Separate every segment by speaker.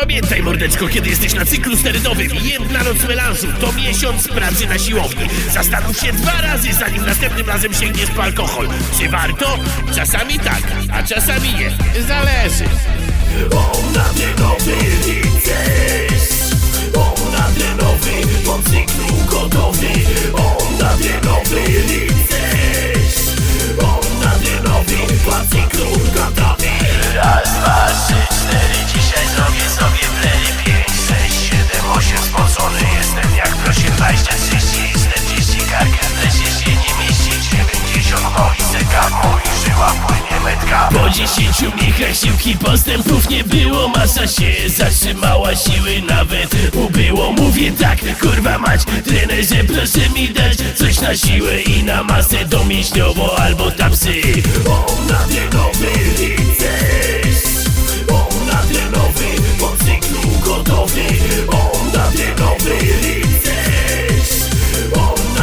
Speaker 1: Pamiętaj mordeczko, kiedy jesteś na cyklu sterydowym i jedna noc melanżu to miesiąc pracy na siłowni. Zastanów się dwa razy, zanim następnym razem sięgniesz po alkohol. Czy warto? Czasami tak, a czasami nie. Zależy.
Speaker 2: On nadlenowy rycerz On nadlenowy po cyklu gotowy On nadlenowy rycerz On nadlenowy sytuacji król gotowy
Speaker 3: Raz, dwa, trzy, cztery Dzisiaj zrobię sobie plery Pięć, sześć, siedem, osiem Spocony jestem jak prosię 23 metka
Speaker 1: Po dziesięciu miechach siłki postępów nie było. Masa się zatrzymała, siły nawet ubyło. Mówię tak, kurwa mać, trenerze proszę mi dać Coś na siłę i na masę domięśniowo albo tapsy.
Speaker 2: On On On On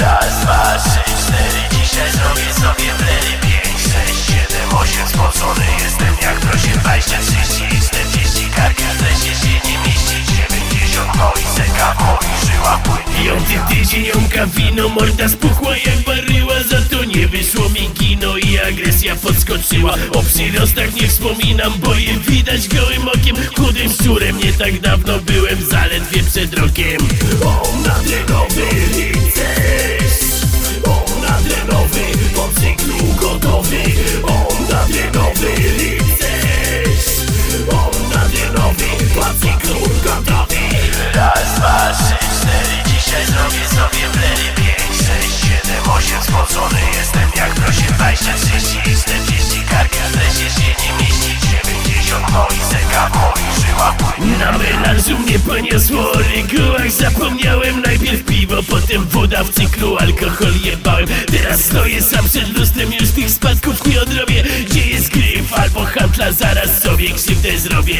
Speaker 3: Raz, dwa, trzy, cztery Dzisiaj zrobię sobie plery Pięć, sześć, siedem, osiem Spocony jestem jak prosię Dwadzieścia, trzydzieści, czterdzieści Karkę w się nie mieści Dziewięćdziesiąt No i seka w moich żyłach płynie.
Speaker 1: Piąty tydzień jąka wino, morda spuchła jak baryła Za to nie wyszło mi kino i agresja podskoczyła. O przyrostach nie wspominam, bo je widać gołym okiem. Chudym szczurem nie tak dawno byłem, zaledwie przed rokiem.
Speaker 2: On nadlenowy rycerz On nadlenowy po cyklu gotowy. On nadlenowy rycerz. On nadlenowy po cyklu gotowy.
Speaker 3: Raz, dwa, trzy,
Speaker 1: cyklu Alkohol jebałem, teraz stoję sam przed lustrem Już tych spadków nie odrobię. Gdzie jest gryf albo handla? Zaraz sobie krzywdę zrobię.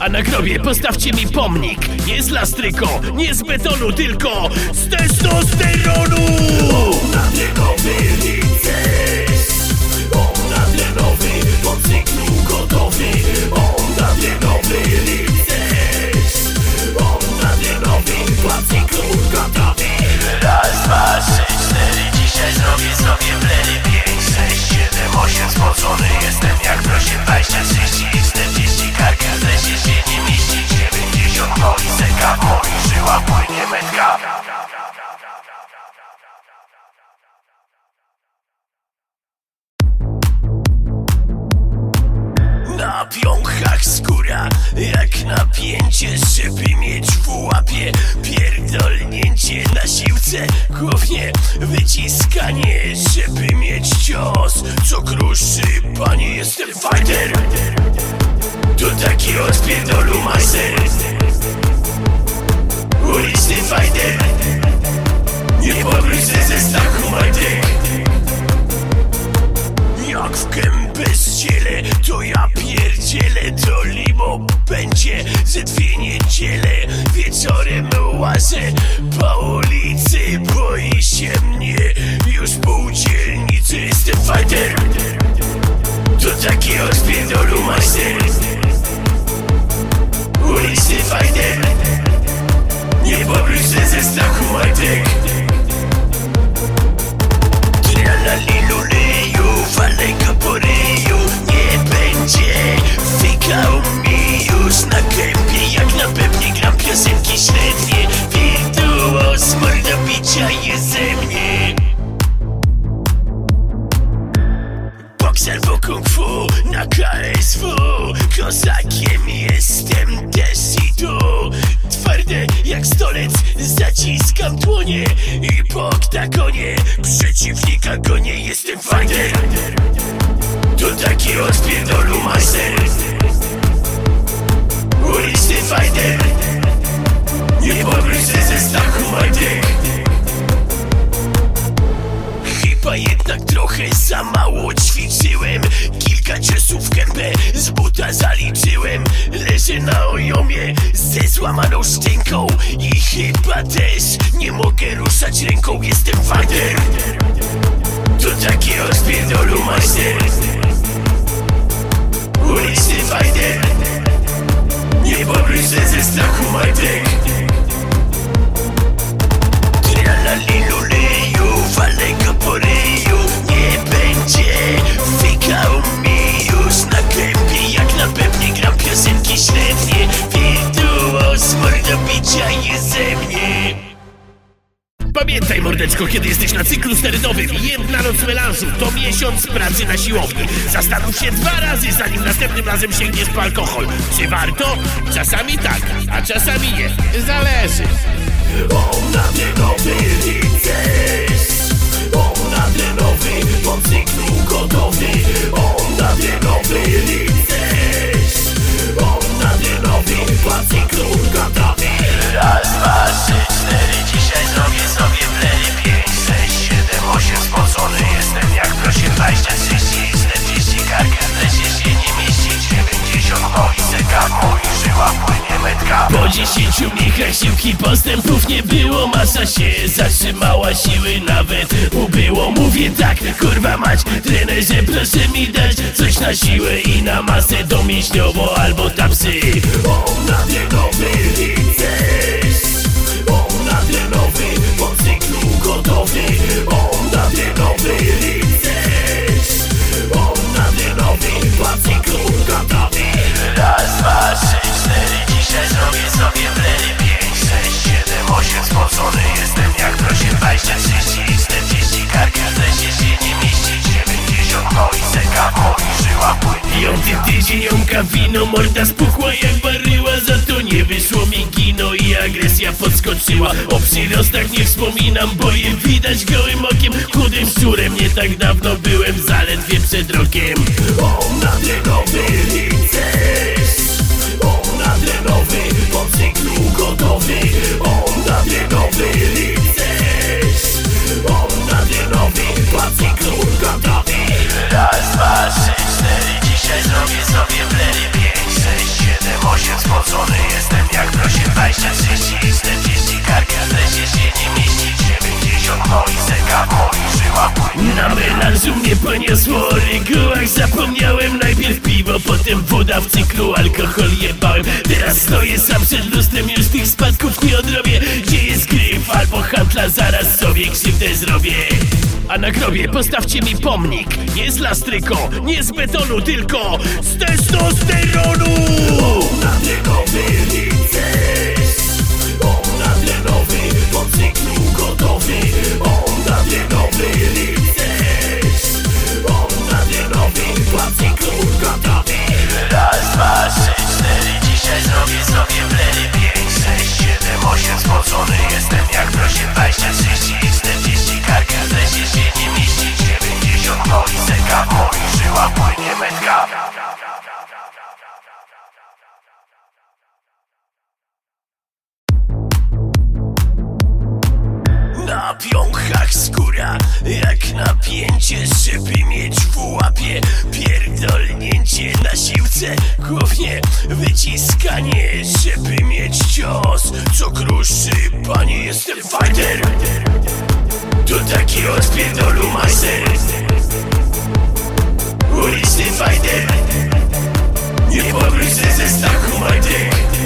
Speaker 1: A na grobie postawcie mi pomnik. Nie z lastryko, nie z betonu, tylko z testosteronu.
Speaker 2: On nadlenowy rycerz On nadlenowy po cyklu gotowy. On nadlenowy rycerz
Speaker 3: Dzisiaj zrobię sobie plery Pięć, sześć, siedem, osiem Spocony jestem jak prosię Dwadzieścia, trzydzieści, czterdzieści Karka w lesie się nie mieści Dziewięćdziesiąt No i seka w płynie metka
Speaker 1: Na piąchach skóra, jak napięcie, żeby mieć w łapie. Pierdolnięcie na siłce, głównie wyciskanie, żeby mieć cios. Co kruszy, panie, jestem fighter. To taki odpierdolu majster Uliczny fighter. Nie pobryzę ze stachu majtek jak w gębę ściele, to ja pierdzielę To limo będzie ze dwie niedziele Wieczorem łażę po ulicy Boi się mnie już pół dzielnicy. Jestem fighter To taki odpierdolu majster Uliczny fighter. Nie pobryzę ze strachu majtek dłonie I po oktagonie przeciwnika gonię Jestem fighter To taki odpierdolu master Uliczny fighter Nie pobryzę ze stachu majtek. Chyba jednak trochę za mało ćwiczyłem Kanciesów gębę. Z buta zaliczyłem Leżę na ojomie. Ze złamaną szczęką I chyba też nie mogę ruszać ręką. Jestem fader To taki odpierdolu majster. Uliczny fajder Nie pobryżę ze strachu majtek. Średnie Wirtuos mordobicia jest ze mnie Pamiętaj mordeczko, kiedy jesteś na cyklu sterydowym jedna noc melanżu to miesiąc pracy na siłowni. Zastanów się dwa razy, zanim następnym razem sięgniesz po alkohol. Czy warto? Czasami tak, a czasami nie. Zależy.
Speaker 2: On na nowy rycerz On na nowy po cyklu gotowy On na nowy rycerz Po cyklu gotowy
Speaker 3: Raz, dwa, trzy, cztery Dzisiaj zrobię sobie Pięć, sześć, siedem, osiem Spocony jestem jak prosie Dwadzieścia, trzydzieści, czterdzieści nie mieści Dziewięćdziesiąt Moi seka, w moich żyłach
Speaker 1: Po dziesięciu mnichach siłki postępów nie było. Masa się zatrzymała, siły nawet ubyło. Mówię tak, kurwa mać, trenerze proszę mi dać Coś na siłę i na masę domięśniowo albo tapsy.
Speaker 2: On na nowy rycerz. On na nowy po cyklu gotowy. On na nowy rycerz. On na nowy po cyklu gotowy
Speaker 3: Raz, dwa, trzy, cztery. Dzisiaj zrobię sobie plery Pięć, sześć, siedem, osiem. Spocony jestem jak prosie Dwadzieścia, trzydzieści, czterdzieści. Karka w lesie się nie mieści. Dziewięćdziesiąt w moich żyłach płynie
Speaker 1: Piąty tydzień jąka wino, morda spuchła jak baryła Za to nie wyszło mi kino i agresja podskoczyła. O przyrostach nie wspominam, bo je widać gołym okiem. Chudym szczurem nie tak dawno byłem, zaledwie przed rokiem.
Speaker 2: On na nowy rycerz On na nowy po cyklu gotowy. On na nowy rycerz On na nowy po cyklu gotowy
Speaker 3: Raz, dwa, trzy, cztery. Dzisiaj zrobię sobie plery. Pięć, sześć, siedem, osiem. Spocony jestem jak prosie Dwadzieścia, trzydzieści, czterdzieści. Karka w lesie się nie mieści. Dziewięćdziesiąt Moi
Speaker 1: Na melanżu mnie poniosło o regułach Zapomniałem najpierw piwo, potem woda w cyklu Alkohol jebałem, teraz stoję sam przed lustrem Już tych spadków nie odrobię. Gdzie jest gryf albo handla Zaraz sobie krzywdę zrobię. A na grobie postawcie mi pomnik Nie z lastryko, nie z betonu, tylko z testosteronu.
Speaker 2: On na nowy rycerz On na nowy po cyklu gotowy. On na nowy cyklu gotowy
Speaker 3: Raz, dwa, trzy, cztery. Dzisiaj zrobię sobie plery Pięć, sześć, siedem, osiem. Spocony jestem jak prosie Dwadzieścia, trzydzieści, czterdzieści. Karka w lesie się nie mieści. Dziewięćdziesiąt Moi w moich żyłach płynie metka
Speaker 1: Na piąchach skóra, jak napięcie, żeby mieć w łapie. Pierdolnięcie na siłce, głównie wyciskanie, żeby mieć cios. Co kruszy, panie, jestem fighter. To taki odpierdolu majster. Uliczny fighter. Nie pomyślę ze stachu majtek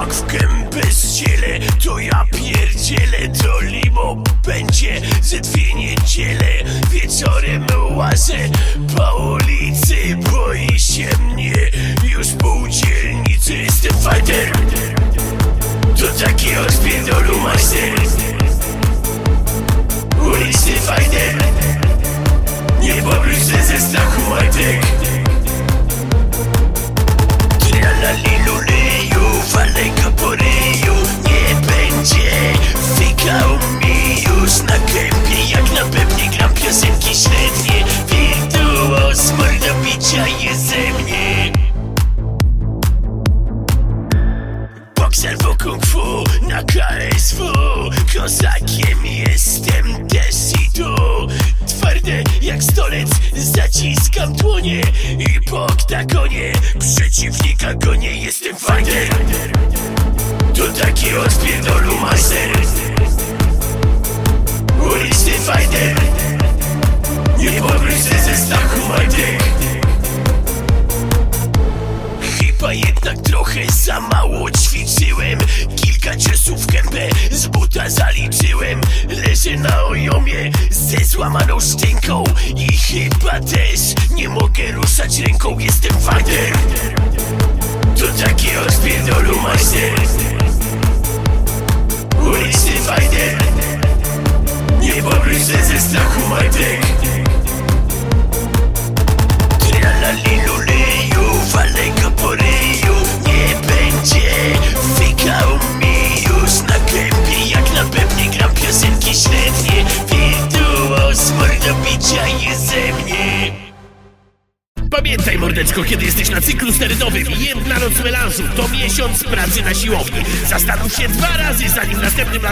Speaker 1: jak w gębę zdzielę, to ja pierdzielę To limo będzie ze dwie niedziele Wieczorem łażę po ulicy Boi się mnie już pół dzielnicy. Jestem fighter To taki odpierdolu majster Uliczny fighter Nie pomyślę ze stachu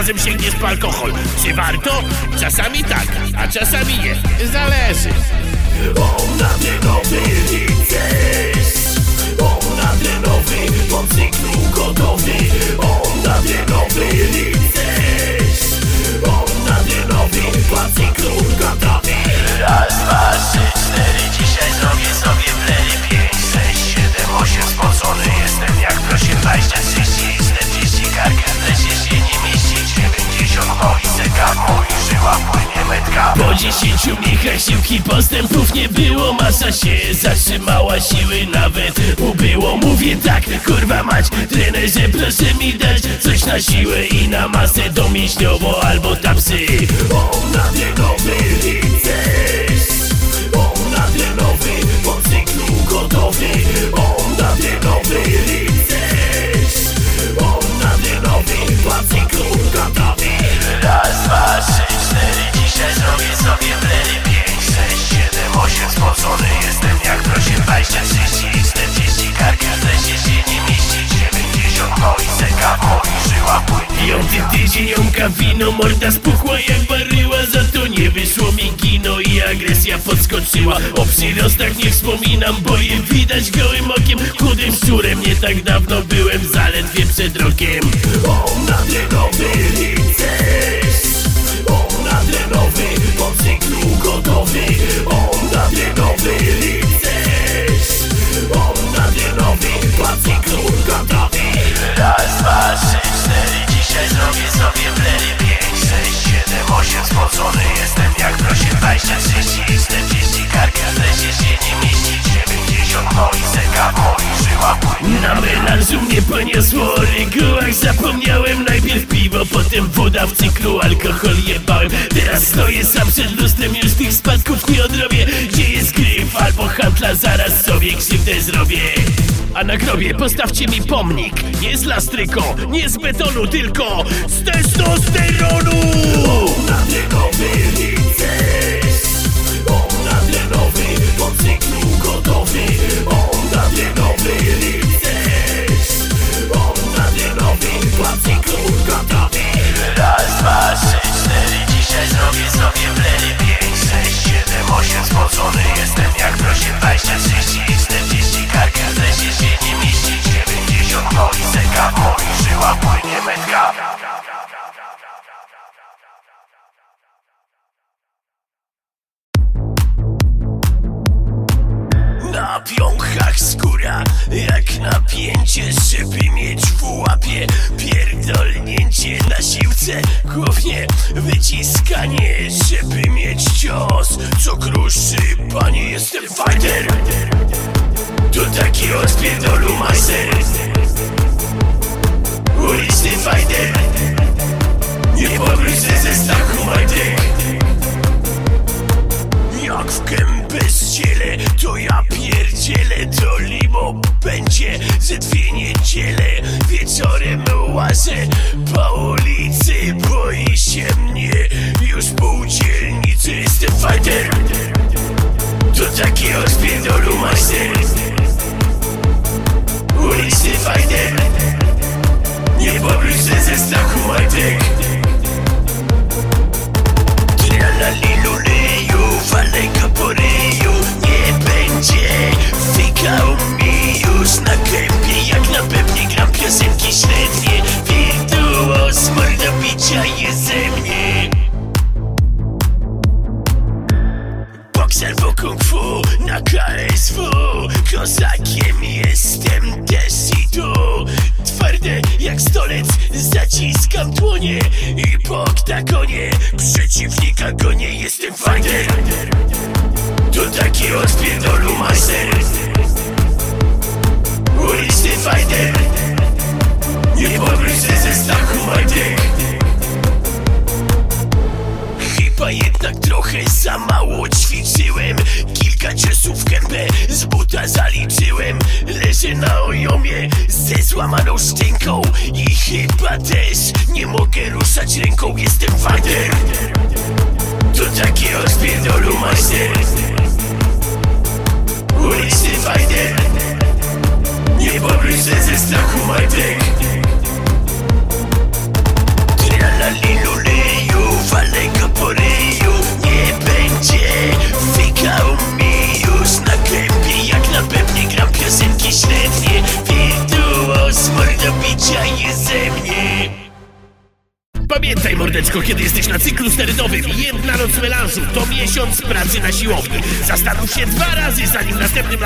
Speaker 1: razem sięgniesz po alkohol. Czy warto? Czasami tak, a czasami nie. Zależy.
Speaker 2: On nadrenowy rycerz On nadrenowy po cyklu gotowy
Speaker 3: nie
Speaker 1: było Masa się zatrzymała, siły nawet ubyło. Mówię tak, kurwa mać, trenerze proszę mi dać Coś na siłę i na masę domięśniowo albo tapsy.
Speaker 2: On nadrenowy rycerz On nadrenowy po cyklu gotowy. On nadrenowy rycerz On nadrenowy po cyklu gotowy.
Speaker 3: Raz, dwa, trzy, cztery Dzisiaj zrobię sobie plery Spocony jestem jak prosie Dwadzieścia, trzydzieści, czterdzieści Karka w lesie się nie mieści. Dziewięćdziesiąt Moi seka w moich żyłach płynie.
Speaker 1: Piąty tydzień jąka wino, morda spuchła jak baryła. Za to nie wyszło mi kino i agresja podskoczyła. O przyrostach nie wspominam, bo je widać gołym okiem. Chudym szczurem nie tak dawno byłem, zaledwie przed rokiem.
Speaker 2: On nadrenowy rycerz On nadrenowy po cyklu gotowy On nadrenowy rycerz On nadrenowy po cyklu gotowy
Speaker 3: Raz, dwa, trzy, cztery Dzisiaj zrobię sobie plery Pięć, siedem, osiem Spocony jestem jak prosie Dwadzieścia, trzydzieści, czterdzieści Karka w lesie się nie mieści Dziewięćdziesiąt Moi seka w moich żyłach płynie
Speaker 1: Na melanżu mnie poniosło o regułach Zapomniałem najpierw piwo, potem woda w cyklu Alkohol jebałem, teraz stoję sam przed lustrem Już tych spadków nie odrobię. Gdzie jest gryf albo handla Zaraz sobie krzywdę zrobię. A na grobie postawcie mi pomnik. Nie z lastryko, nie z betonu, tylko z testosteronu.
Speaker 2: On nadrenowy rycerz
Speaker 3: Karka w mieści Dziewięćdziesiąt Moi seka w moich żyłach płynie metka
Speaker 1: Na piąchach skóra, jak napięcie, żeby mieć w łapie. Pierdolnięcie na siłce, głównie wyciskanie, żeby mieć cios. Co kruszy, panie, jestem fighter. To taki odpierdolu majster. Uliczny fighter. Nie pobryszę ze strachu majtek. Jak w gębę zdzielę, to ja pierdzielę To limo będzie ze dwie niedziele Wieczorem łażę po ulicy Boi się mnie już pół dzielnicy Jestem fighter To taki odpierdolu majster Uliczny fighter. Nie pobryszę ze strachu majtek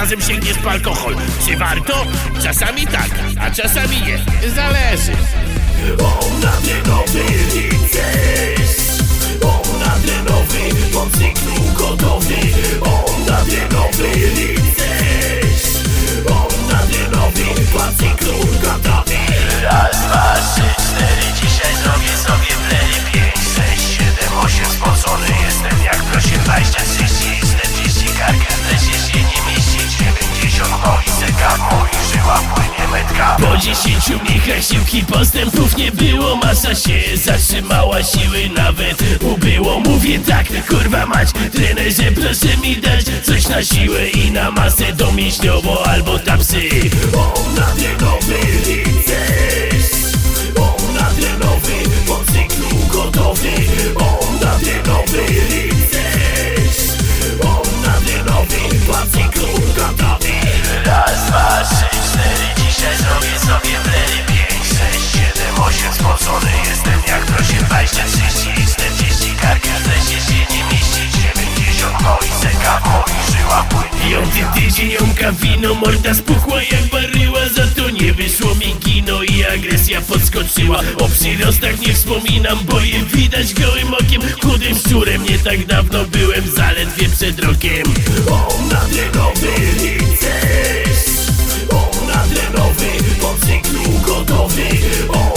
Speaker 1: razem sięgniesz po alkohol. Mnichach siłki postępów nie było Masa się zatrzymała, siły nawet ubyło. Mówię tak, kurwa mać, trenerze proszę mi dać Coś na siłę i na masę domięśniowo albo tapsy.
Speaker 2: On nadrenowy rycerz On nadrenowy po cyklu gotowy. On nadrenowy rycerz On nadrenowy po cyklu gotowy.
Speaker 3: Raz, dwa, trzy, cztery Dzisiaj zrobię sobie sześć, osiem Spocony jestem jak prosie Dwadzieścia, trzydzieści, czterdzieści Karka w lesie się nie mieści Dziewięćdziesiąt Moi seka w moich żyłach płynie
Speaker 1: Piąty tydzień jąka wino, morda spuchła jak baryła Za to nie wyszło mi i agresja podskoczyła. O przyrostach nie wspominam, bo je widać gołym okiem. Chudym szczurem nie tak dawno byłem, zaledwie przed rokiem.
Speaker 2: On nadrenowy rycerz On nadrenowy po cyklu gotowy
Speaker 3: Raz,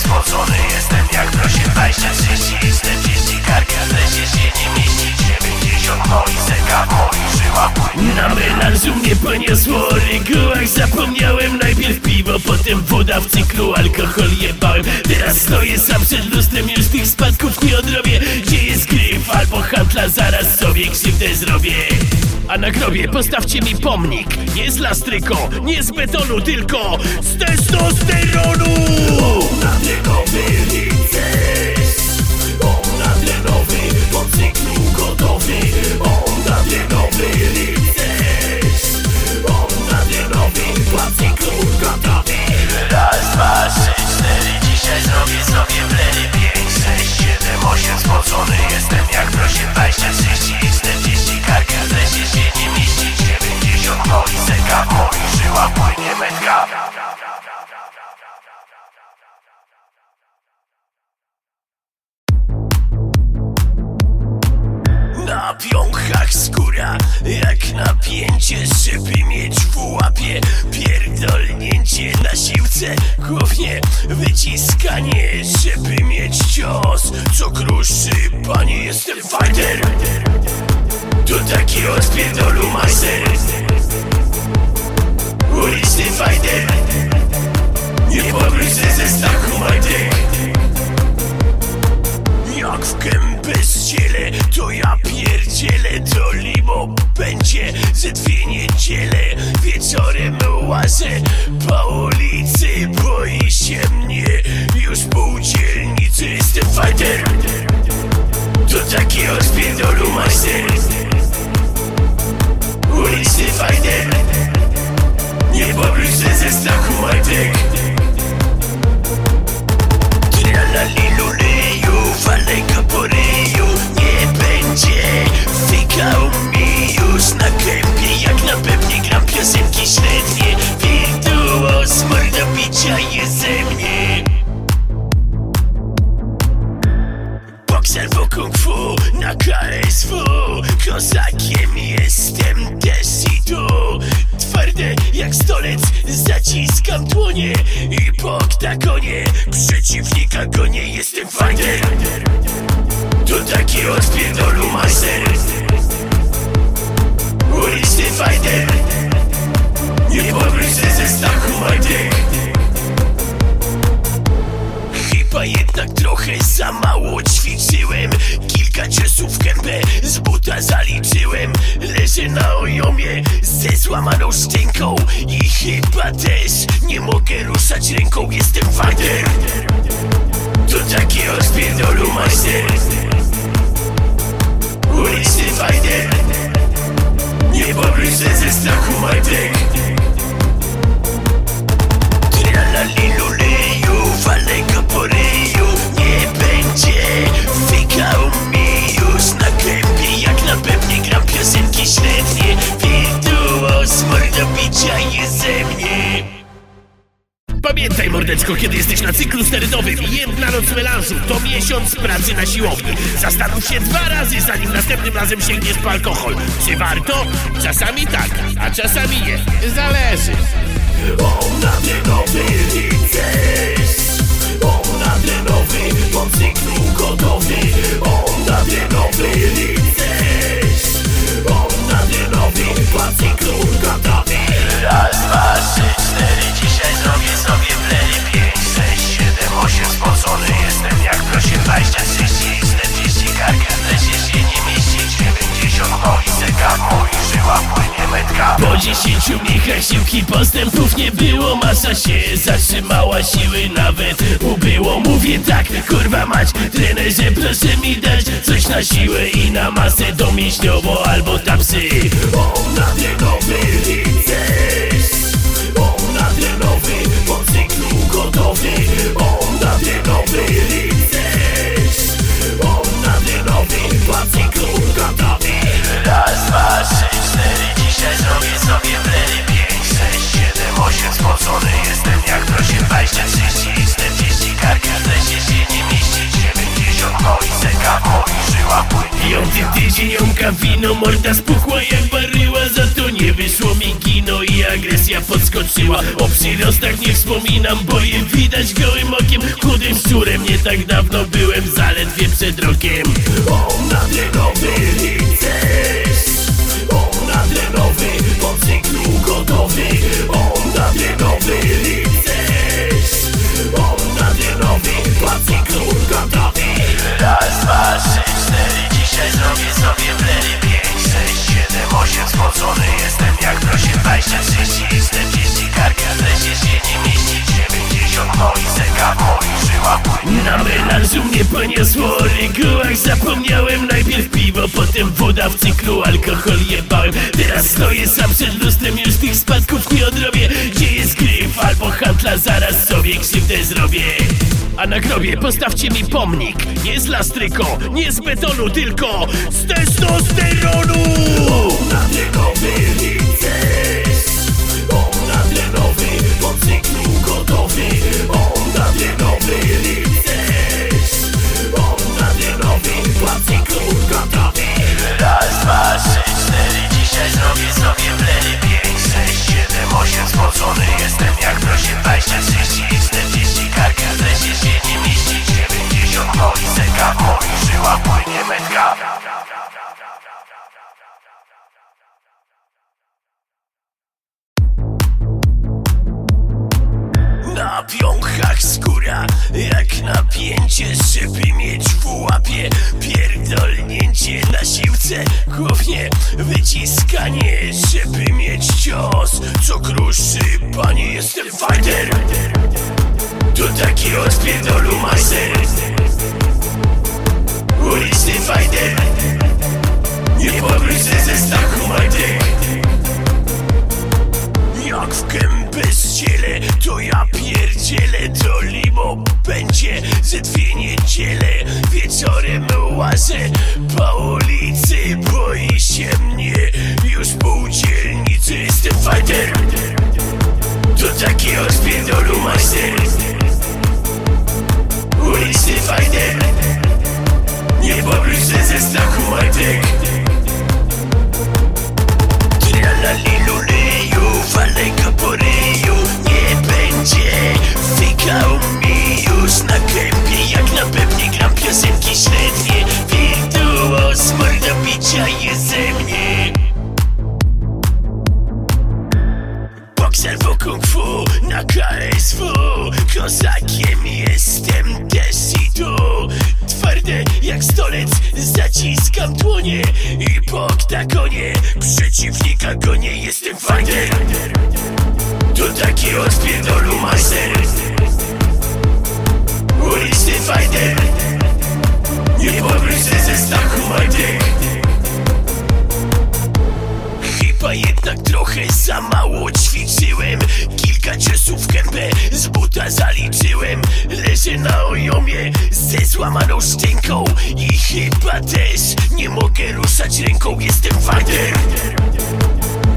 Speaker 3: Spocony jestem jak prosie Dwadzieścia, trzydzieści, czterdzieści Karka w lesie się nie mieści Dziewięćdziesiąt Moi seka w moich żyłach płynie
Speaker 1: Na melanżu mnie poniosło o regułach Zapomniałem najpierw piwo, potem woda w cyklu Alkohol jebałem, teraz stoję sam przed lustrem Już tych spadków nie odrobię. Gdzie jest gryf albo handla Zaraz sobie krzywdę zrobię. A na grobie postawcie mi pomnik Nie z lastryko, nie z betonu, tylko z testosteronu.
Speaker 2: Nadrenowy rycerz On
Speaker 3: Dzisiaj zrobię sobie plery Pięć, sześć, siedem, osiem Spocony jestem jak prosie Dwadzieścia, trzydzieści, czterdzieści Karka w lesie się nie mieści. Dziewięćdziesiąt Moi seka w moich żyłach płynie metka.
Speaker 1: Na skóra, jak napięcie, żeby mieć w łapie. Pierdolnięcie na siłce, głównie wyciskanie, żeby mieć cios. Co kruszy, panie, jestem fighter. To taki odpierdolu master Uliczny fighter. Nie pomyślę ze strachu majtek jak w gębę zdzielę, to ja pierdzielę To limo będzie ze dwie niedziele Wieczorem łazę po ulicy Boi się mnie już pół dzielnicy Jestem fighter! To taki odpierdolu master Uliczny fighter! Nie pomyślę ze strachu majtek walnego boryju Nie będzie. Wykał mi już na kępie Jak na pewnie gram piosenki średnie. Wirtuos mordobicia jest ze mnie. Bokser w kung fu na KSW Kozakiem jestem też i tu Twarde jak stolec zaciskam dłonie. I po oktagonie przeciwnika gonię Jestem fighter To taki odpierdolu master Uliczny fighter. Nie pomyślę ze stachu majtek Chyba jednak trochę za mało ćwiczyłem. Kilka ciosów gębę z buta zaliczyłem. Leżę na ojomie ze złamaną szczęką I chyba też nie mogę ruszać ręką. Jestem fighter To taki rozpierdolu master Uliczny fighter Nie pomyślę ze strachu majtek. Tralaliluleju, walę go po ryju Nie będzie wykał mi już na gębie Jak na pewnie gram piosenki średnie Wirtuos mordobicia jest ze mnie Pamiętaj mordeczko, kiedy jesteś na cyklu sterydowym jedna noc melanżu to miesiąc pracy na siłowni. Zastanów się dwa razy, zanim następnym razem sięgniesz po alkohol. Czy warto? Czasami tak, a czasami nie. Zależy.
Speaker 2: On nadrenowy rycerz On nadrenowy po cyklu gotowy. On nadrenowy rycerz On nadrenowy po cyklu gotowy.
Speaker 3: Raz, dwa, trzy, cztery. Dzisiaj zrobię sobie plery Pięć, sześć, siedem, osiem Spocony jestem jak prosie Dwadzieścia, trzydzieści, czterdzieści Karka wreszcie się nie mieści. Dziewięćdziesiąt i seka w moich żyłach
Speaker 1: Po dziesięciu mnichach siłki postępów nie było. Masa się zatrzymała, siły nawet ubyło. Mówię tak, kurwa mać, trenerze proszę mi dać Coś na siłę i na masę domięśniowo albo tapsy.
Speaker 2: Gotowy. On nadrenowy rycerz On nadrenowy po cyklu gotowy.
Speaker 3: Raz, dwa, trzy, cztery Dzisiaj zrobię sobie plery Pięć, sześć, siedem, osiem Spocony jestem jak prosie Dwadzieścia, trzydzieści, czterdzieści Karka wreszcie się nie mieści Dziewięćdziesiąt No i seka w moich żyłach płynie.
Speaker 1: Piąty tydzień jąka wino, morda spuchła jak baryła Za to nie wyszło mi kino i agresja podskoczyła. O przyrostach nie wspominam, bo je widać gołym okiem. Chudym szczurem nie tak dawno byłem, zaledwie przed rokiem.
Speaker 2: On nadrenowy rycerz On nadrenowy po cyklu gotowy. On nadrenowy rycerz On nadrenowy po cyklu gotowy.
Speaker 3: Raz, dwa, trzy, cztery Dzisiaj zrobię sobie plery. Pięć, sześć, siedem, osiem Spocony jestem jak prosie Dwadzieścia, trzydzieści, czterdzieści Karka wreszcie się nie mieści No i moich żyłach płynie
Speaker 1: Na melanżu mnie poniosło o regułach Zapomniałem najpierw piwo, potem woda w cyklu Alkohol jebałem, teraz stoję sam przed lustrem Już tych spadków nie odrobię. Gdzie jest gryf albo handla Zaraz sobie krzywdę zrobię. A na grobie postawcie mi pomnik Nie z lastryko, nie z betonu, tylko z testosteronu.
Speaker 2: Nadrenowy rycerz On
Speaker 3: I
Speaker 1: po oktagonie przeciwnika gonię Jestem fighter To taki odpierdolu master Uliczny fighter. Nie się ze strachu majtek Chyba jednak trochę za mało ćwiczyłem Kilka ciosów w gębę. Z buta zaliczyłem. Leżę na ojomie. Ze złamaną szczęką. I chyba też nie mogę ruszać ręką. Jestem fighter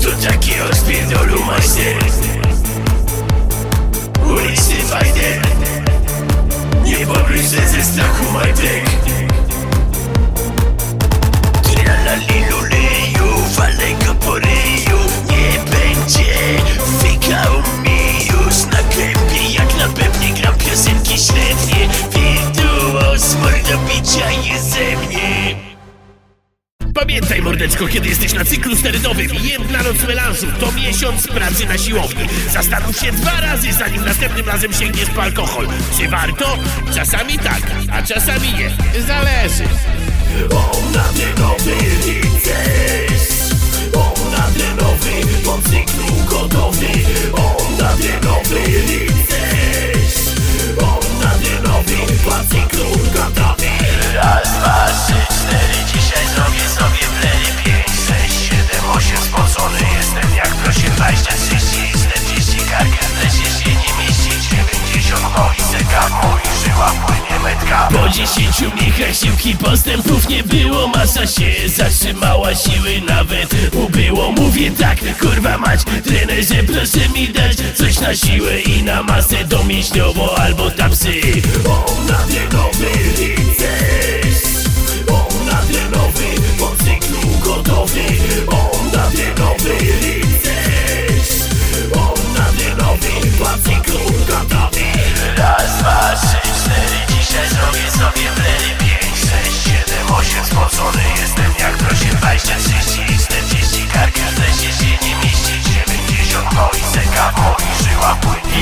Speaker 1: To taki rozpierdolu master Uliczny fighter Nie pobryj się ze strachu majtek. Tralaliluleju, walę go po ryju Nie będzie wykał średnie Wirtuos mordobicia jest ze mnie Pamiętaj mordeczko, kiedy jesteś na cyklu sterydowym i jedna noc melanżu to miesiąc pracy na siłowni. Zastanów się dwa razy, zanim następnym razem sięgniesz po alkohol. Czy warto? Czasami tak, a czasami nie. Zależy.
Speaker 2: On adrenowy rycerz On adrenowy po cyklu gotowy On adrenowy rycerz Cyklu gotowy
Speaker 3: Raz, dwa, trzy, cztery. Dzisiaj zrobię sobie plery Pięć, sześć, siedem, osiem. Spocony jestem jak prosie Dwadzieścia, trzydzieści, czterdzieści Karka zlesie się nie mieści. Dziewięćdziesiąt seka w moich żyłach płynie metka.
Speaker 1: Po dziesięciu mnichach siłki postępów nie było. Masa się zatrzymała, siły nawet ubyło. Mówię tak, kurwa mać, trenerze proszę mi dać siłę i na masę domięśniowo albo tapsy.
Speaker 2: On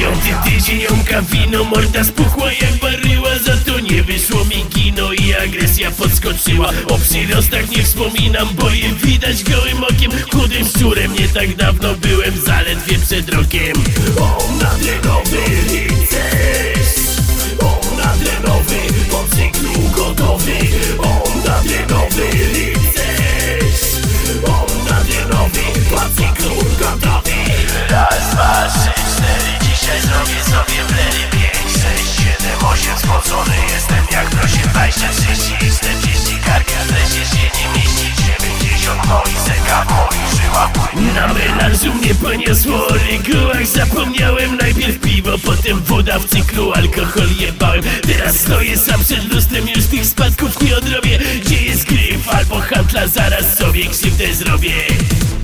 Speaker 1: Piąty tydzień jąka wino, morda spuchła jak baryła Za to nie wyszło mi kino i agresja podskoczyła. O przyrostach nie wspominam, bo je widać gołym okiem. Chudym szczurem nie tak dawno byłem, zaledwie przed rokiem.
Speaker 2: On adrenowy rycerz On adrenowy po cyklu gotowy. On adrenowy rycerz On adrenowy po cyklu gotowy.
Speaker 3: Raz, dwa, trzy, Dzisiaj zrobię sobie plery Pięć, sześć, siedem, osiem Spocony jestem jak prosie Dwadzieścia, trzydzieści, czterdzieści Karka zlesie się nie mieści Dziewięćdziesiąt No i seka w moich żyłach
Speaker 1: Na melanżu mnie poniosło o regułach Zapomniałem najpierw piwo, potem woda w cyklu Alkohol jebałem, teraz stoję sam przed lustrem Już tych spadków nie odrobię. Gdzie jest gryf albo handla Zaraz sobie krzywdę zrobię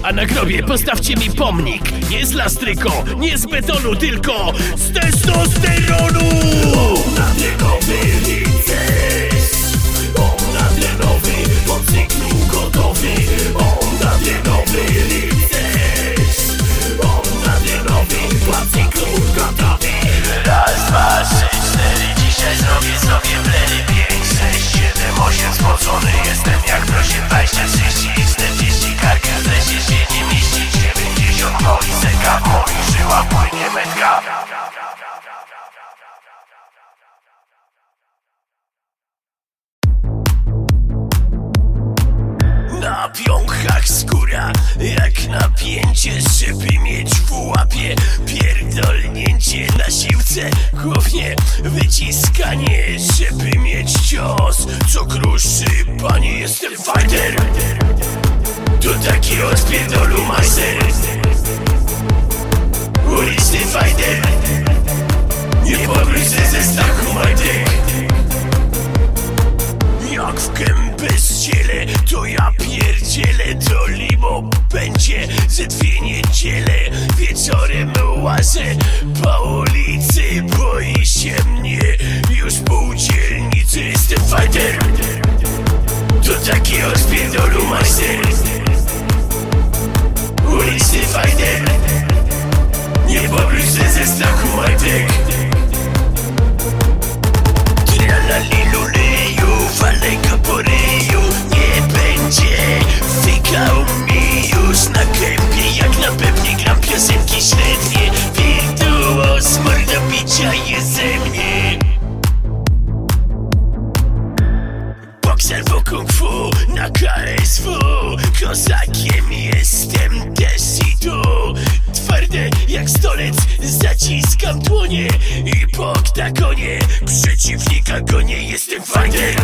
Speaker 1: a na grobie postawcie mi pomnik. Nie z lastryko, nie z betonu, tylko z testosteronu.
Speaker 2: Cyklu gotowy cyklu gotowy
Speaker 3: Raz, dwa, trzy, cztery Dzisiaj zrobię sobie plery
Speaker 1: wyciskanie, żeby mieć cios. Co kruszy, panie, jestem fighter. To taki odpierdolu master Uliczny fighter. Nie pobryj się ze strachu, majtek. Jak w bez ciele To ja pierdzielę do limo będzie Ze dwie niedziele. Wieczorem łazę Po ulicy boi się mnie Już pół dzielnicy jestem fighter. To taki odpierdolu majster Uliczny fighter. Nie pobrój ze strachu majtek. Tralali luleju falek ryju nie będzie. Wykał mi już na kępie Jak na pewnie gram piosenki średnie. Wirtuos mordobicia jest ze mnie. Bokser po kung fu na KSW Kozakiem jestem też i tu. Twarde jak stolec zaciskam dłonie. I po oktagonie przeciwnika go nie jestem fighter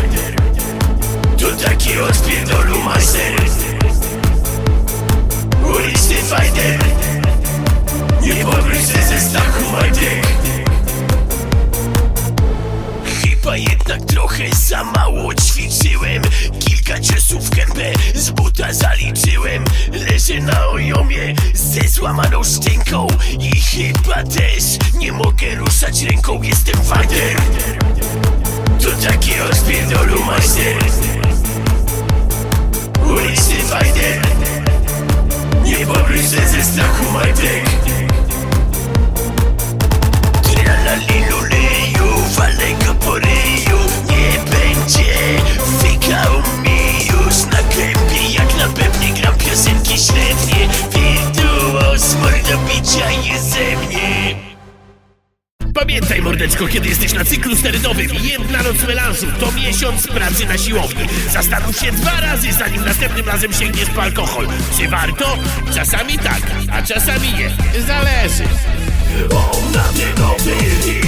Speaker 1: to taki odpierdolu master Uliczny się dwa razy, zanim następnym razem sięgniesz po alkohol. Czy warto? Czasami tak, a czasami nie. Zależy.
Speaker 2: On adrenowy rycerz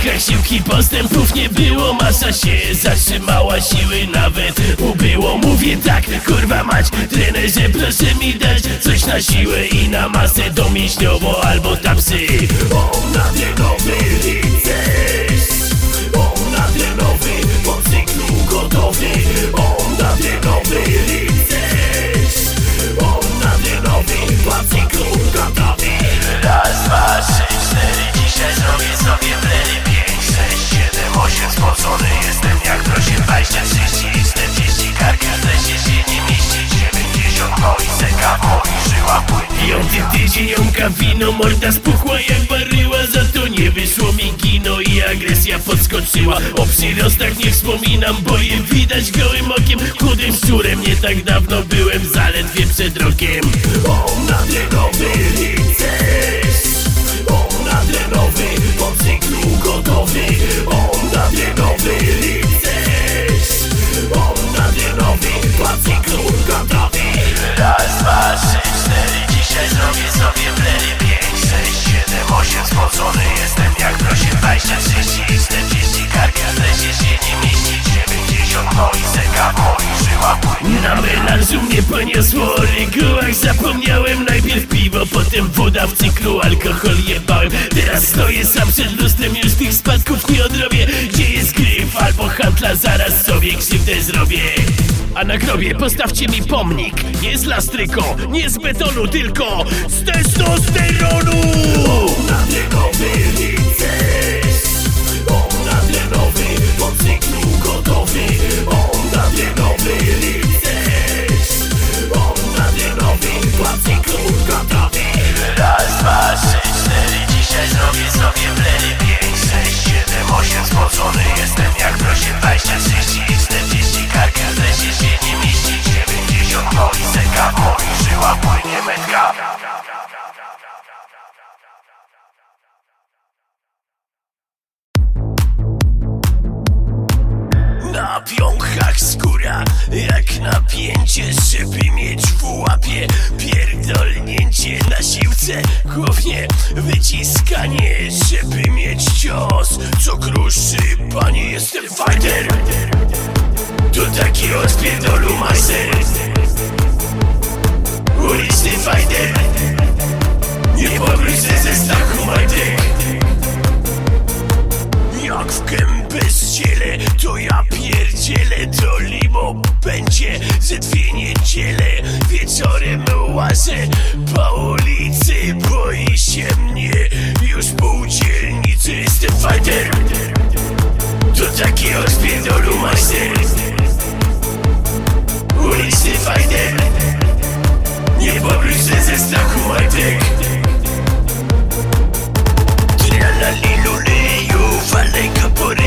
Speaker 1: mnichach siłki postępów nie było Masa się zatrzymała, siły nawet ubyło. Mówię tak, kurwa mać, trenerze proszę mi dać Coś na siłę i na masę domięśniowo albo tapsy.
Speaker 2: On adrenowy rycerz On adrenowy po cyklu gotowy. On adrenowy rycerz On adrenowy po cyklu
Speaker 3: płynie
Speaker 1: Piąty tydzień jąka wino, morda spuchła jak baryła Za to nie wyszło mi kino i agresja podskoczyła. O przyrostach nie wspominam, bo je widać gołym okiem. Chudym szczurem nie tak dawno byłem, zaledwie przed rokiem.
Speaker 2: On adrenowy rycerz On adrenowy po cyklu gotowy On adrenowy rycerz On
Speaker 3: osiem Spocony jestem jak prosie Dwadzieścia, trzydzieści, czterdzieści Karka w lesie się nie mieści Dziewięćdziesiąt No i seka żyłach płynie
Speaker 1: Na melanżu mnie poniosło o regułach Zapomniałem najpierw piwo, potem woda w cyklu Alkohol jebałem, teraz stoję sam przed lustrem Już tych spadków nie odrobię. Gdzie jest gryf albo handla Zaraz sobie krzywdę zrobię. A na grobie postawcie mi pomnik. Nie z lastryko, nie z betonu, tylko z testosteronu.
Speaker 2: On adrenowy rycerz gotowy On adrenowy rycerz On adrenowy po cyklu gotowy
Speaker 3: Raz, dwa, trzy, cztery Dzisiaj zrobię sobie plery. Pięć, sześć, siedem, osiem jestem jak prosie Dwadzieścia, trzydzieści, czterdzieści. Karka się nie mieści. Dziewięćdziesiąt i seka moich żyłach płynie metka
Speaker 1: Na piąchach skóra, jak napięcie, żeby mieć w łapie. Pierdolnięcie na siłce, głównie wyciskanie, żeby mieć cios. Co kruszy, panie, jestem fighter. To taki odpierdolu master. Uliczny fighter. Nie powrócę ze stachu majtek. Jak w bez To ja pierdzielę To limo będzie Zetwienie ciele Wieczorem łazę Po ulicy Boi się mnie Już pół dzielnicy Jestem fighter. To taki odpierdolu majster Uliczny fighter. Nie pobrój się ze strachu majtek. Tralali luleju Walej kapory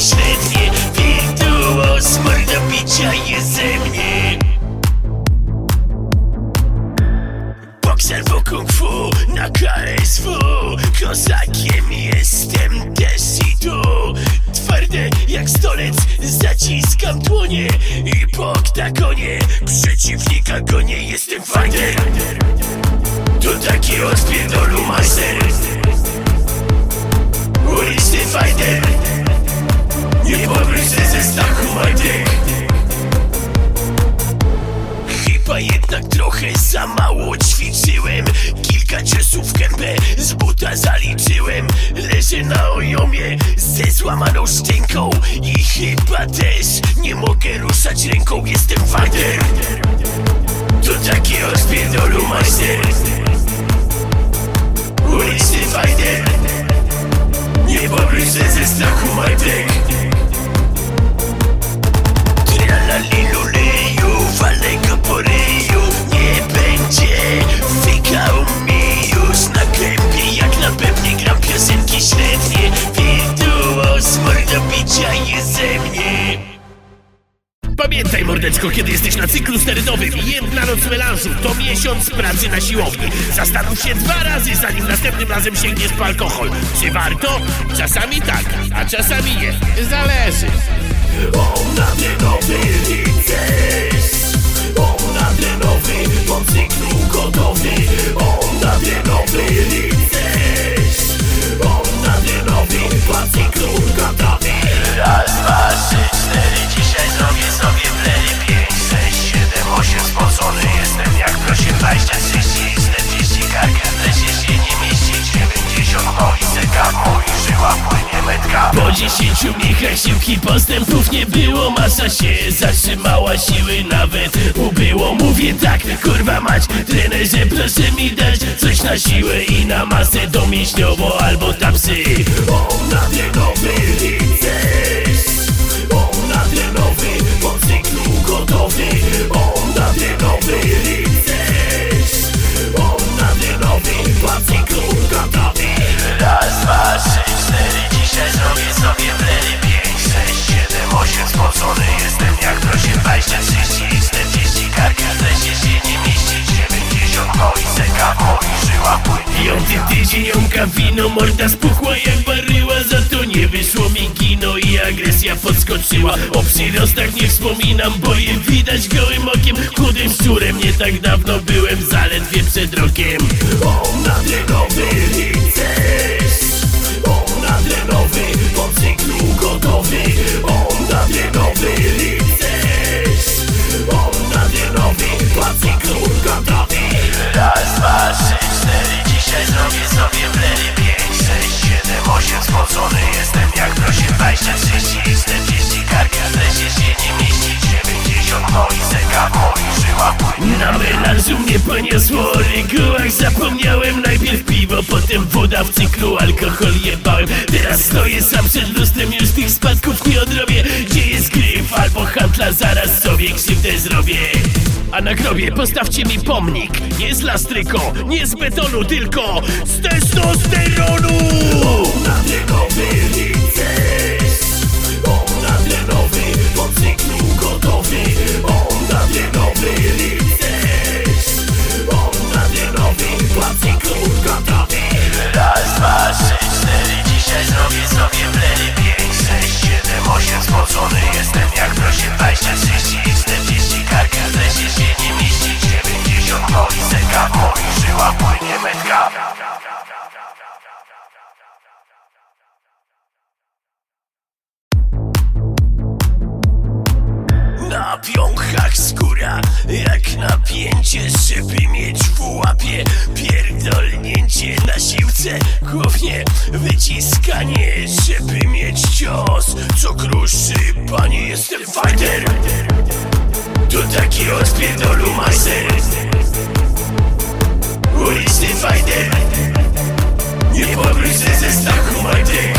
Speaker 1: ślednie Wirtuos mordobicia jest ze mnie. Bokser po kung fu na KSW Kozakiem jestem też i tu Twarde jak stolec zaciskam dłonie. I po oktagonie przeciwnika gonię Jestem fighter. To taki odpierdolu master. Uliczny fighter. Nie powrócę ze stachu majtek Chyba jednak trochę za mało ćwiczyłem. Kilka ciosów w gębę z buta zaliczyłem. Leżę na ojomie ze złamaną szczęką I chyba też nie mogę ruszać ręką. Jestem fighter To taki odpierdolu majster Uliczny fighter. Nie powrócę ze strachu majtek Tralaliluleju, walę go po ryju Nie będzie wykał mi już na gębie Jak na pewnie gram piosenki średnie Wirtuos mordobicia jest ze mnie Pamiętaj mordeczko, kiedy jesteś na cyklu sterydowym jedna noc melanżu to miesiąc pracy na siłowni. Zastanów się dwa razy, zanim następnym razem sięgniesz po alkohol. Czy warto? Czasami tak, a czasami nie. Zależy.
Speaker 2: On nadlenowy rycerz On nadlenowy po cyklu gotowy. On nadlenowy rycerz On nadlenowy po cyklu gotowy.
Speaker 3: Raz, dwa, trzy, cztery Dzisiaj zrobię sobie plery. Pięć, sześć, siedem, osiem Spocony jestem jak prosie Dwadzieścia, trzydzieści, czterdzieści Karka w lesie się nie mieści Dziewięćdziesiąt Moi seka w moich żyłach płynie metka
Speaker 1: Po dziesięciu mnichach siłki postępów nie było Masa się zatrzymała, siły nawet ubyło. Mówię tak, kurwa mać, trenerze proszę mi dać Coś na siłę i na masę domięśniowo albo tapsy.
Speaker 2: On nadlenowy rycerz On nadlenowy po cyklu gotowy. On rycerz po cyklu gotowy
Speaker 3: Raz, dwa, trzy, Dzisiaj zrobię sobie plery Pięć, siedem, osiem Spocony jestem jak prosie Dwadzieścia, trzydzieści, czterdzieści Karka się nie mieści. Dziewięćdziesiąt Moi seka w moich żyłach płynie
Speaker 1: Piąty tydzień jąka wino, morda spuchła jak baryła. Za to nie wyszło mi kino i agresja podskoczyła. O przyrostach nie wspominam, bo je widać gołym okiem. Chudym szczurem nie tak dawno byłem zaledwie przed rokiem.
Speaker 2: Nadlenowy rycerz On gotowy On nadlenowy rycerz On nadlenowy po cyklu gotowy
Speaker 3: Raz, dwa, trzy, cztery Dzisiaj zrobię sobie plery Pięć, sześć, siedem, osiem Spocony jestem jak prosie Dwadzieścia, trzydzieści, czterdzieści Karka w się nie mieści Dziewięćdziesiąt Moi
Speaker 1: Na melanżu mnie poniosło o regułach Zapomniałem najpierw piwo, potem woda w cyklu Alkohol jebałem, teraz stoję sam przed lustrem Już tych spadków nie odrobię Gdzie jest gryf albo handla Zaraz sobie krzywdę zrobię a na grobie postawcie mi pomnik Nie z lastryką, nie z betonu, tylko z testosteronu
Speaker 2: On nadlenowy rycerz On nadlenowy po cyklu gotowy On nadlenowy rycerz On nadlenowy po cyklu gotowy
Speaker 3: moich żyłach płynie metka
Speaker 1: Na piąchach skóra, jak napięcie, żeby mieć w łapie. Pierdolnięcie na siłce, głównie wyciskanie, żeby mieć cios. Co kruszy, panie, jestem fighter. To taki odpierdolu majster Uliczny fighter. Nie powrócę ze stachu majtek.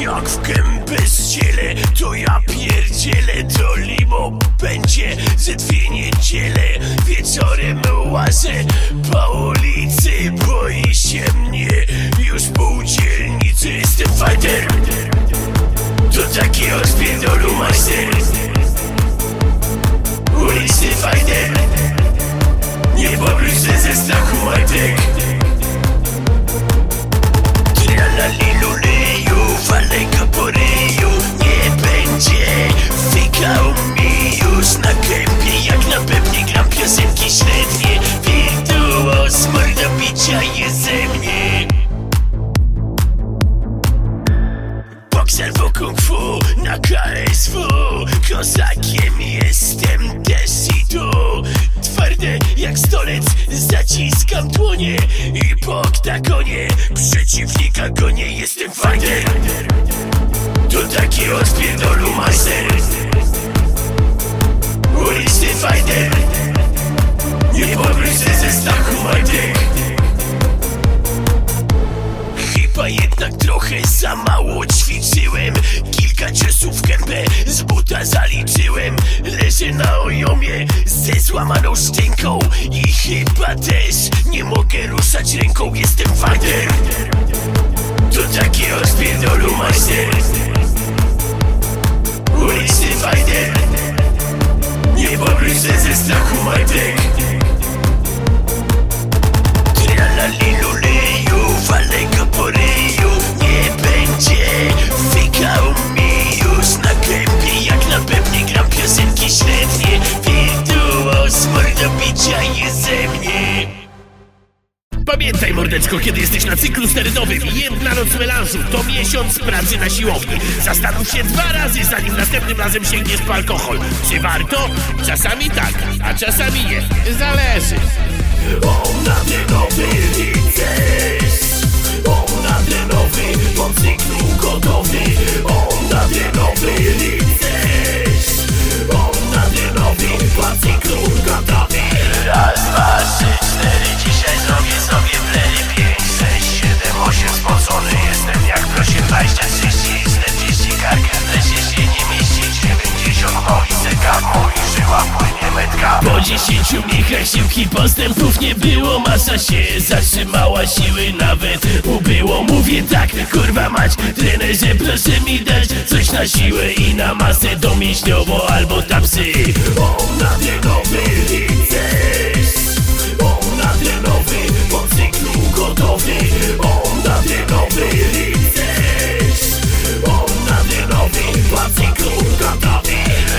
Speaker 1: Jak w gębę zdzielę, to ja będzie ze dwie niedziele Wieczorem łazę po ulicy Boi się mnie już pół dzielnicy. Jestem fighter. To taki odpierdolu majster Uliczny fighter. Nie pobrój ze strachu majtek Tralaliluliju Walej kaporyju. Nie będzie fikał. mnie na kępie Jak na pewnie gram piosenki średnie. Wirtuos mordobicia jest ze mnie. Bokser w kung fu na KSW Kozakiem jestem też i tu. Twarde jak stolec zaciskam dłonie. I po oktagonie przeciwnika gonię Jestem fighter To taki odpierdolu master Uliczny fighter Nie pobryzę ze strachu majtek Chyba jednak trochę za mało ćwiczyłem. Kilka ciosów w gębę z buta zaliczyłem. Leżę na ojomie ze złamaną szczęką I chyba też nie mogę ruszać ręką. Jestem fighter To taki odpierdolu majster. Uliczny fighter Nie pobryzę ze strachu majtek Tralaliluleju, walę go po ryju. Nie będzie wykał mi już na gębie Jak na pewnie gram piosenki średnie. Wirtuos mordobicia jest ze mnie Pamiętaj mordeczko, kiedy jesteś na cyklu sterydowym i jedna noc melanżu to miesiąc pracy na siłowni. Zastanów się dwa razy, zanim następnym razem sięgniesz po alkohol. Czy warto? Czasami tak, a czasami nie. Zależy.
Speaker 2: On adrenowy rycerz On adrenowy po cyklu gotowy On adrenowy rycerz On adrenowy po cyklu gotowy
Speaker 3: Raz, dwa, trzy, cztery. Dzisiaj zrobię sobie plery. Pięć, sześć, siedem, osiem. Spocony jestem jak prosię Dwadzieścia, trzydzieści, czterdzieści Karka. W dresie się nie mieści. Dziewięćdziesiąt No i moich żyłach płynie
Speaker 1: Po dziesięciu miechach siłki postępów nie było. Masa się zatrzymała, siły nawet ubyło. Mówię tak, kurwa mać, trenerze proszę mi dać Coś na siłę i na masę domięśniowo albo tapsy.
Speaker 2: On adrenowy rycerz. On adrenowy po cyklu gotowy. On adrenowy rycerz. On adrenowy po cyklu gotowy.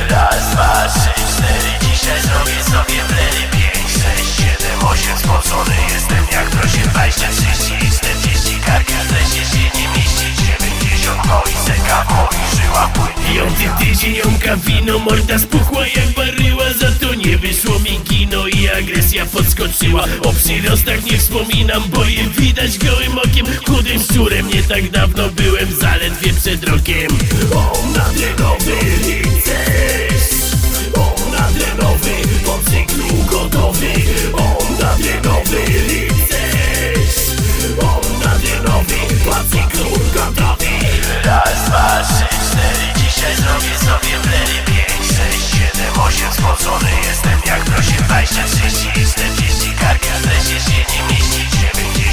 Speaker 3: Raz, dwa, trzy, cztery Dzisiaj zrobię sobie plery Pięć, sześć, siedem, osiem Spocony. Jestem jak prosię Dwadzieścia, trzydzieści, czterdzieści Karka w się nie mieści Dziewięćdziesiąt No i seka w moich żyłach płynie.
Speaker 1: Piąty tydzień jąka wino, morda spuchła jak baryła. Za to nie wyszło mi kino. I agresja podskoczyła. O przyrostach nie wspominam, bo je widać gołym okiem. Chudym szczurem nie tak dawno byłem, zaledwie przed rokiem.
Speaker 2: Adrenowy rycerz On adrenowy po cyklu gotowy. On daje nowy rycerz On daje nowy dwa cyklu
Speaker 3: Raz, dwa, trzy, cztery. Dzisiaj zrobię sobie plery pięć, sześć, siedem, osiem. Spocony jestem jak prosię 20, 30 40 Karka, 40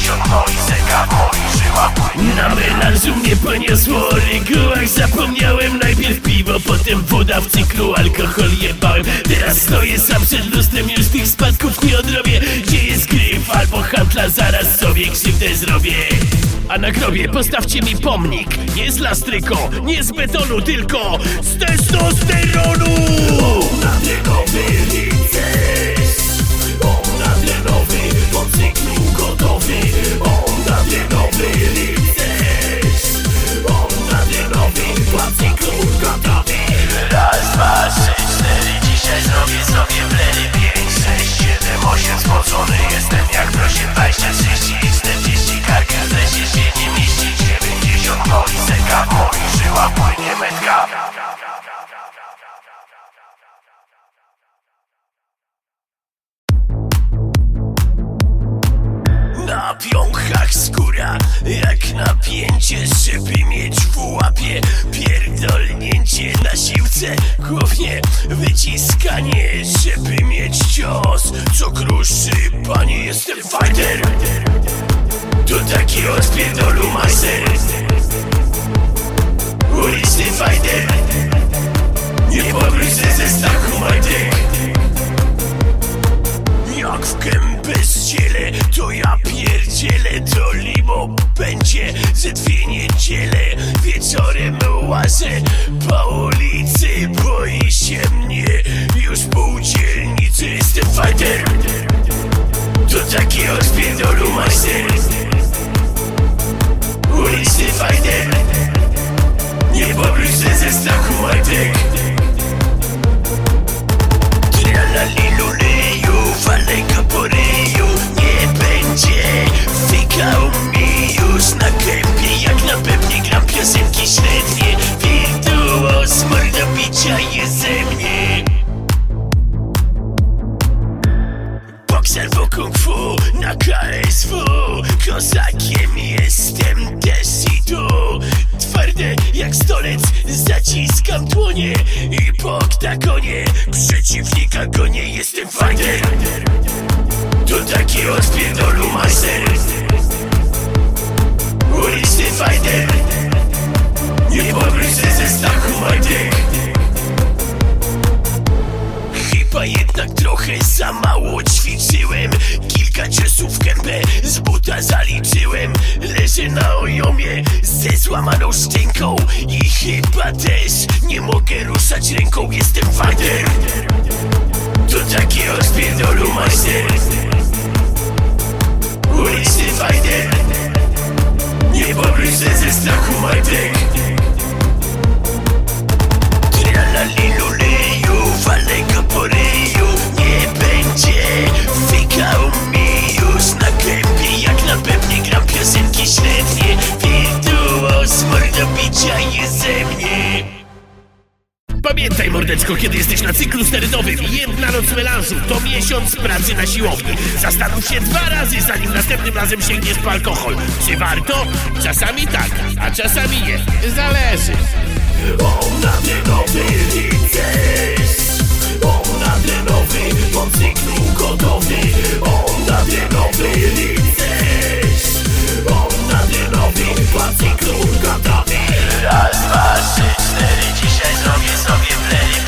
Speaker 3: Dziewięćdziesiąt No i seka w moich żyłach płynie.
Speaker 1: Na melanżu mnie poniosło o regułach Zapomniałem najpierw piwo, potem woda w cyklu Alkohol jebałem, teraz stoję sam przed lustrem Już tych spadków nie odrobię. Gdzie jest gryf albo handla, zaraz sobie krzywdę zrobię. A na grobie postawcie mi pomnik Nie z lastryko, nie z betonu, tylko z testosteronu.
Speaker 2: On adrenowy rycerz gotowy On adrenowy rycerz On adrenowy po cyklu gotowy
Speaker 3: Raz, dwa, trzy, cztery Dzisiaj zrobię sobie plery Pięć, siedem, osiem Spocony jestem jak prosię Dwadzieścia, trzydzieści, czterdzieści Karka w dresie się nie mieści Dziewięćdziesiąt No i seka w płynie metka
Speaker 1: Na piąchach skóra Jak napięcie, żeby mieć w łapie. Pierdolnięcie na siłce Głównie wyciskanie, żeby mieć cios. Co kruszy, panie, jestem fighter. To taki odpierdolu master Uliczny fighter. Nie pobryzę ze strachu majtek. Jak w bez ciele To ja pierdzielę To limo będzie ze dwie niedziele Wieczorem łazę po ulicy Boi się mnie już pół dzielnicy. Jestem fighter. To taki odpierdolu majster Uliczny fighter. Nie pobrój się ze strachu majtek Tralaliluleju Walej kapory na gębie Jak na pewnie gram piosenki średnie. Wirtuos mordobicia jest ze mnie. Bokser w kung fu na KSW Kozakiem jestem też i tu. Twarde jak stolec zaciskam dłonie. I po oktagonie przeciwnika gonię Jestem fighter To taki odpierdolu master Uliczny fighter Nie pobryj się ze strachu majtek Chyba jednak trochę za mało ćwiczyłem. Kilka ciosów w z buta zaliczyłem. Leżę na ojomie ze złamaną szczęką I chyba też nie mogę ruszać ręką. Jestem fighter To taki odpierdolu majster Uliczny fighter Nie pobryj się ze strachu cyklu sterydowym jedna noc melanżu to miesiąc pracy na siłowni. Zastanów się dwa razy, zanim następnym razem sięgniesz po alkohol. Czy warto? Czasami tak, a czasami nie. Zależy.
Speaker 2: Ona mnie nowy lices Ona mnie nowy Pod cyklu gotowy Ona mnie nowy lices mnie nowy cyklu gotowy
Speaker 3: Raz, dwa, trzy, cztery Dzisiaj zrobię sobie playlist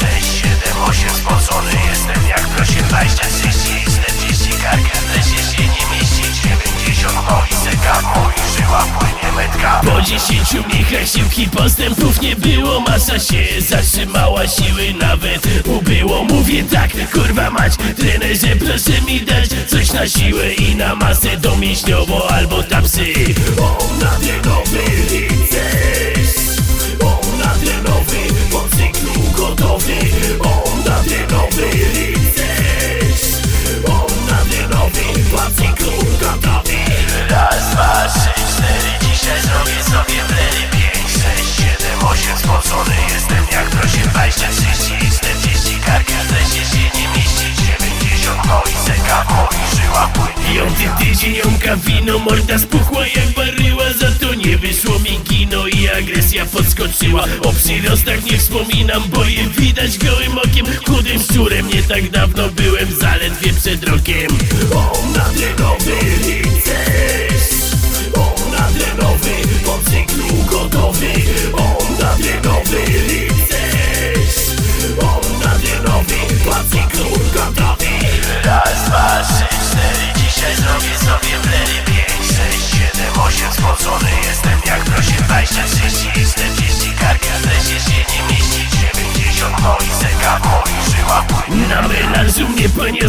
Speaker 3: 6, 7, 8 Spocony jestem jak prosię 20, 30, 40 Karka w się nie mieści. 90 moi seka Moi żyła płynie metka.
Speaker 1: Po 10 michasiewki postępów nie było. Masa się zatrzymała, siły nawet ubyło. Mówię tak, kurwa mać Trenerze proszę mi dać coś na siłę I na masę domięśniowo albo tapsy.
Speaker 2: O, na biegowy lice nadlenowy rycerz. On nadlenowy po cyklu gotowy.
Speaker 3: Raz, dwa, Dzisiaj zrobię sobie plery Pięć, sześć, siedem, osiem Spocony jestem jak prosię Dwadzieścia, trzydzieści, czterdzieści Karka się nie mieści. Dziewięćdziesiąt Moi seka w moich płynie
Speaker 1: Piąty tydzień jąka wino, morda spuchła jak baryła. Za to nie wyszło mi kino i agresja podskoczyła. O przyrostach nie wspominam, bo je widać gołym okiem Chudym szczurem nie tak dawno byłem, zaledwie przed rokiem.
Speaker 2: On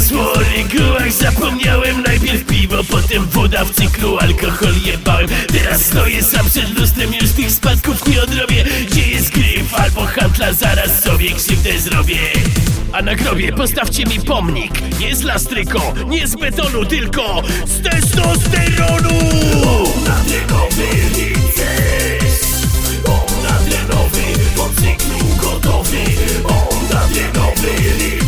Speaker 1: mnie poniosło o regułach Zapomniałem najpierw piwo, potem woda w cyklu Alkohol jebałem, teraz stoję sam przed lustrem Już tych spadków nie odrobię. Gdzie jest gryf albo handla Zaraz sobie krzywdę zrobię. A na grobie postawcie mi pomnik Nie z lastryko, nie z betonu, tylko z testosteronu.
Speaker 2: Nadlenowy rycerz On nadlenowy po cyklu gotowy. On nadlenowy rycerz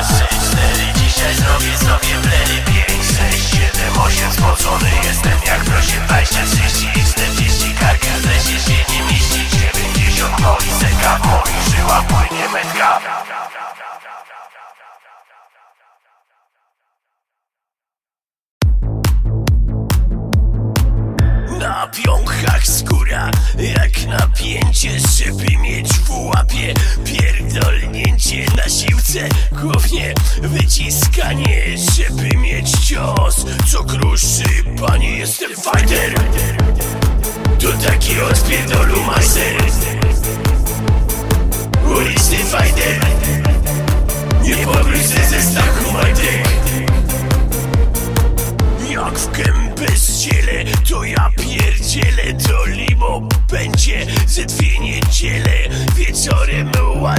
Speaker 3: 2, 3, 4 Dzisiaj zrobię sobie plery 5, 6, 7, 8 Spocony. Jestem jak prosię 20, 30 i 40 Karka w lesie się nie mieści. 90 moli, seka w moich żyłach płynie metka.
Speaker 1: Na piąchach skóra, jak napięcie, żeby mieć w łapie. Pierdolnięcie na siłce, głównie wyciskanie, żeby mieć cios. Co kruszy, panie, jestem fighter. To taki odpierdolu master Uliczny fighter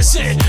Speaker 1: Wieczorem łazę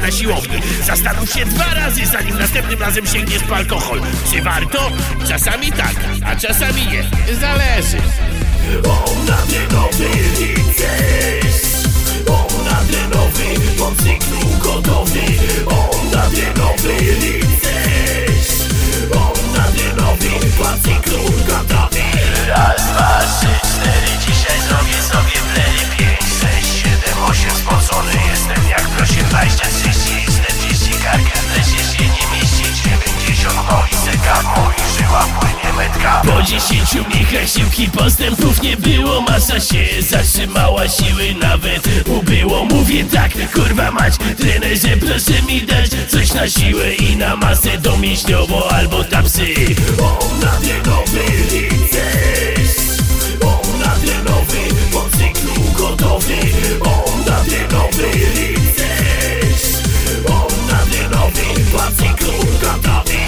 Speaker 4: na siłowni. Zastanów się dwa razy, zanim następnym razem sięgniesz po alkohol. Czy warto? Czasami tak, a czasami nie. Zależy.
Speaker 1: Ona mnie nowy licencj Ona mnie nowy Pod cyklu gotowy Ona mnie nowy licencj Ona mnie nowy gotowy
Speaker 5: Raz, dwa, trzy, cztery Dzisiaj zrobię sobie w leli Pięć, sześć, siedem, osiem Spocony jestem jak prosiłem 20, 30, 40 karka się nie mieści 90 moi seka Moi żyła płynie metka
Speaker 4: Po 10 michach siłki postępów nie było Masa się zatrzymała siły nawet ubyło Mówię tak kurwa mać trenerze proszę mi dać Coś na siłę i na masę domięśniowo albo tapsy
Speaker 1: O na mnie nowy O na mnie nowy Po cyklu gotowy O na mnie nowy po cyklu gotowy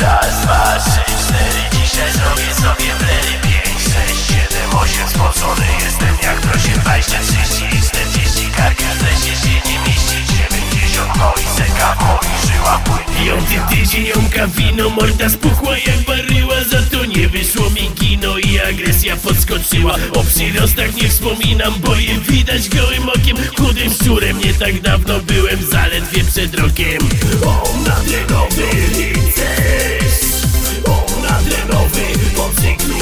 Speaker 5: Raz, dwa, trzy, cztery Dzisiaj zrobię sobie plery Pięć, sześć, siedem, osiem Spocony jestem jak prosie Dwadzieścia, trzydzieści, czterdzieści Karka w Moich żyłach płynie
Speaker 4: Piąty tydzień jąka wino, morda spuchła jak baryła. Za to nie wyszło mi kino i agresja podskoczyła. O przyrostach nie wspominam, bo je widać gołym okiem. Chudym szczurem nie tak dawno byłem, zaledwie przed rokiem.
Speaker 1: On nadlenowy rycerz On nadlenowy po cyklu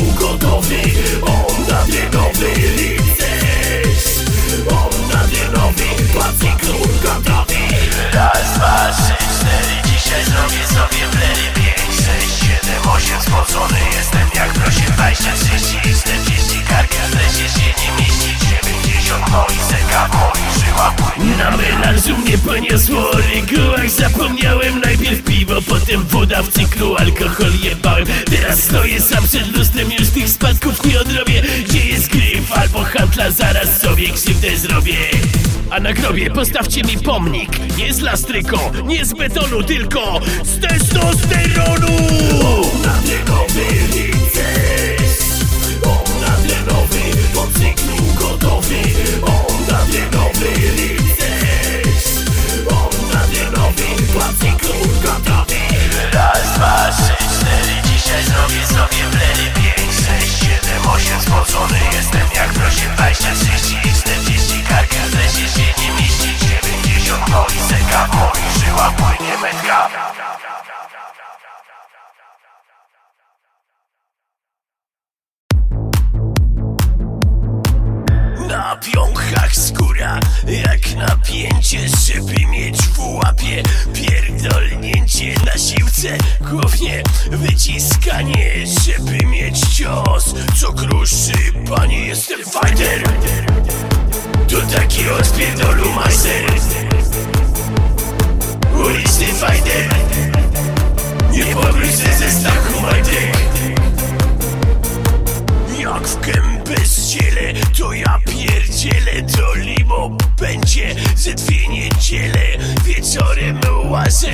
Speaker 4: o regułach Zapomniałem. Najpierw piwo, potem woda w cyklu Alkohol jebałem, teraz stoję sam przed lustrem Już tych spadków nie odrobię. Gdzie jest gryf albo handla Zaraz sobie krzywdę zrobię. A na grobie postawcie mi pomnik Nie z lastryko, nie z betonu Tylko z testosteronu.
Speaker 1: On nadlenowy rycerz On nadlenowy po cyklu gotowy. On nadlenowy rycerz
Speaker 5: dwa, trzy, cztery Dzisiaj zrobię sobie plery Pięć, sześć, siedem, osiem Spocony jestem jak prosie Dwadzieścia, trzydzieści, czterdzieści Karka w lesie się nie mieści. Dziewięćdziesiąt Moi seka w moich żyłach płynie metka.
Speaker 4: Na piąchach jak napięcie, żeby mieć w łapie Pierdolnięcie na siłce, głównie wyciskanie Żeby mieć cios, co kruszy Panie, jestem fighter. To taki odpierdolu majster. Uliczny fighter.
Speaker 1: Nie pobrój ze stachu, my dick jak w gębę ściele To ja pierdzielę To limo będzie Ze dwie niedziele Wieczorem łazę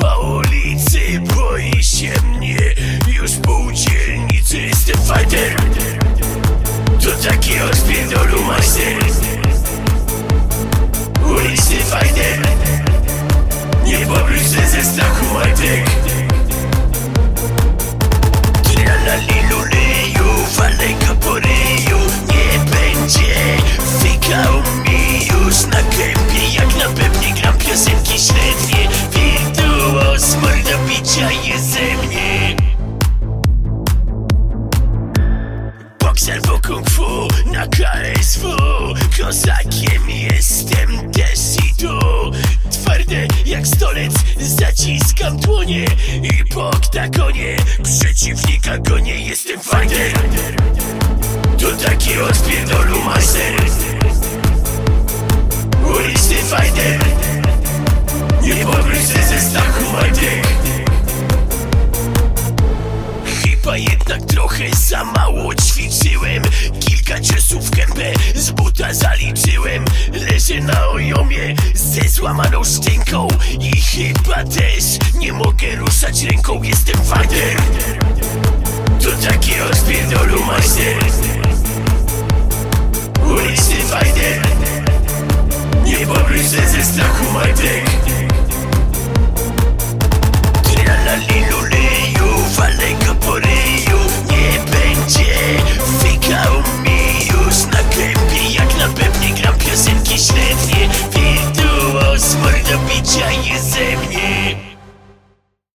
Speaker 1: Po ulicy Boi się mnie Już pół dzielnicy. Jestem fighter To taki odpierdolu majster Uliczny fighter Nie pobluź ze strachu majtek Tralaliluleju, walego po ryju Nie będzie. Wykał mi już na gębie Jak na pewnie gram piosenki średnie. Wirtuos mordobicia jest ze mnie. Bokser w kung fu na KSW Kozakiem jestem też Twarde jak stolec zaciskam dłonie I po oktagonie przeciwnika gonię Jestem fighter. To taki odpierdolu master Uliczny fighter. Nie pobryszę ze strachu majtek Chyba jednak trochę za mało ćwiczyłem W gębę z buta zaliczyłem. Leżę na ojomie ze złamaną szczęką I chyba też nie mogę ruszać ręką. Jestem fighter To taki odpierdolu majster Uliczny fighter Nie pobryszę ze strachu majtek walego po ryju Nie będzie wykał mi Pępie jak na pewnie gram piosenki średnie. Wirtuos mordobicia jest ze mnie.